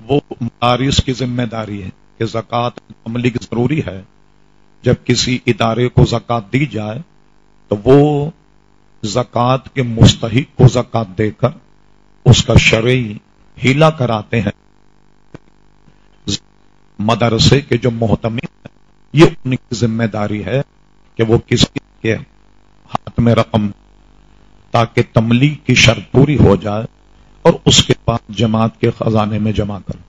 وہ مدارس کی ذمہ داری ہے کہ زکوٰۃ عملی کی ضروری ہے۔ جب کسی ادارے کو زکوٰۃ دی جائے تو وہ زکوٰۃ کے مستحق کو زکوٰۃ دے کر اس کا شرعی ہیلا کراتے ہیں۔ مدرسے کے جو محتم یہ ان کی ذمہ داری ہے کہ وہ کسی کے ہاتھ میں رقم تاکہ تملی کی شرط پوری ہو جائے اور اس کے پانچ جماعت کے خزانے میں جمع کر